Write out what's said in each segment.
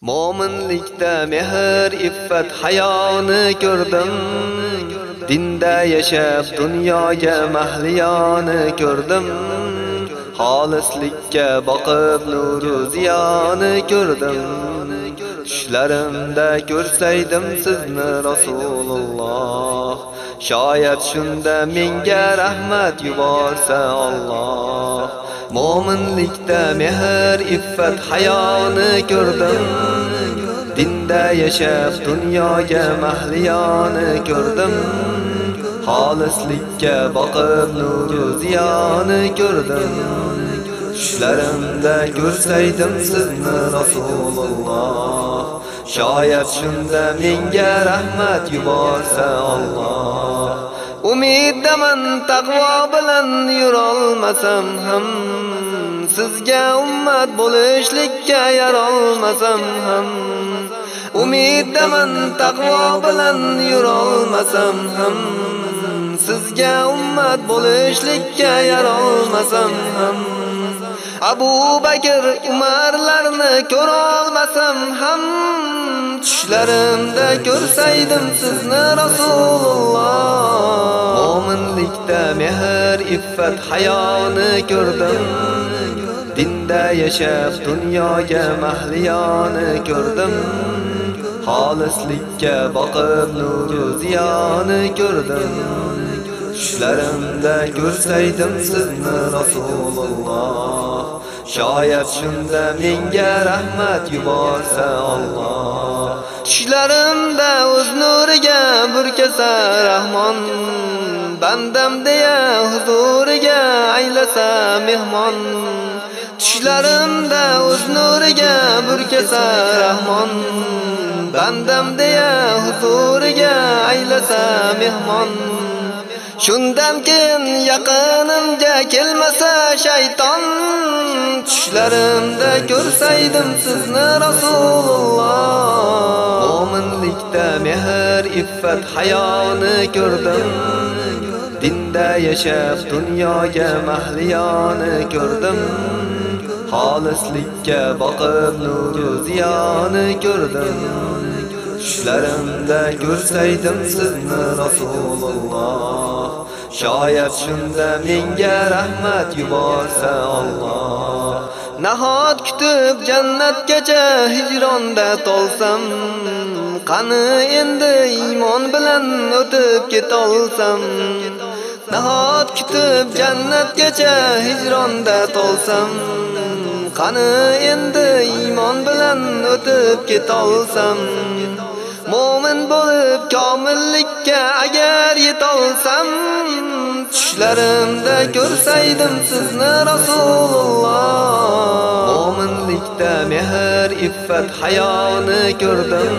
Mo'minlikda mehr, iffat, hayoni ko'rdim. Dinda yashab dunyoga mahliyoni ko'rdim. Xolislikka boqib nuru ziyoni ko'rdim. Tushlarimda ko'rsaydim sizni Rasululloh. Shoyat shunda menga rahmat yuborsa Alloh. Mo'minlikda mehr, iffat, hayoni ko'rdim. Dinda yashab dunyoga mahliyoni ko'rdim. Xolislikka boqib nuru ziyoni ko'rdim. Tushlarimda ko'rsaydim sizni Rasululloh. Shoyat shunda menga rahmat yuborsa Alloh. Umiddaman taqvo bilan yurolmasam ham sizga ummat bo'lishlikka yarolmasam ham. Umiddaman taqvo bilan yurolmasam ham sizga ummat bo'lishlikka yarolmasam ham. Abu Bakr Umarlarni ko'rolmasam ham tushlarimda ko'rsaydim sizni Rasululloh Mo'minlikda mehr, iffat, hayoni ko'rdim. Dinda yashab dunyoga mahliyoni ko'rdim. Xolislikka boqib nuru ziyoni ko'rdim. Tushlarimda ko'rsaydim sizni Rasululloh. Shoyat shunda menga rahmat yuborsa Alloh. Tushlarimda o'z nuriga burkasa Rahmon bandam deya huzuriga aylasa mehmon. Tushlarimda o'z nuriga burkasa rahmon bandam deya huzuriga aylasa mehmon. Shundan keyin yaqinimga kelmasa shayton tushlarimda ko'rsaydim sizni rasululloh. Mo'minlikda mehr iffat hayoni ko'rdim. Dinda yashab dunyoga mahliyoni ko'rdim. Xolislikka boqib nuru ziyoni ko'rdim. Tushlarimda ko'rsaydim sizni rasululloh. Shoyat shunda menga rahmat yuborsa Alloh. Nahot kutib jannatgacha hijronda tolsam qani endi iymon bilan o'tib ketolsam? Nahot kutib jannatgacha hijronda tolsam qani endi iymon bilan o'tib ketolsam? Mo'min bo'lib komillikka agar yetolsam tushlarimda ko'rsaydim sizni Rasululloh. Mo'minlikda mehr, iffat, hayoni ko'rdim.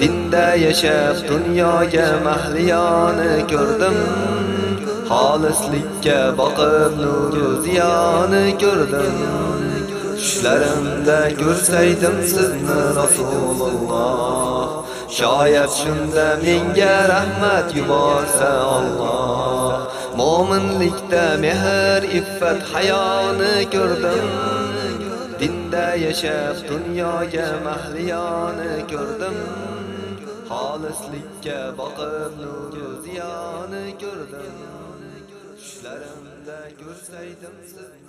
Dinda yashab dunyoga mahliyoni ko'rdim. Xolislikka boqib nuru ziyoni ko'rdim. Tushlarimda ko'rsaydim sizni Rasululloh. Shoyat shunda menga rahmat yuborsa Alloh. Mo'minlikda mehr, iffat, hayoni ko'rdim. Dinda yashab dunyoga mahliyoni ko'rdim. Xolislikka boqib nuru ziyoni ko'rdim. Tushlarimda ko'rsaydim sizni.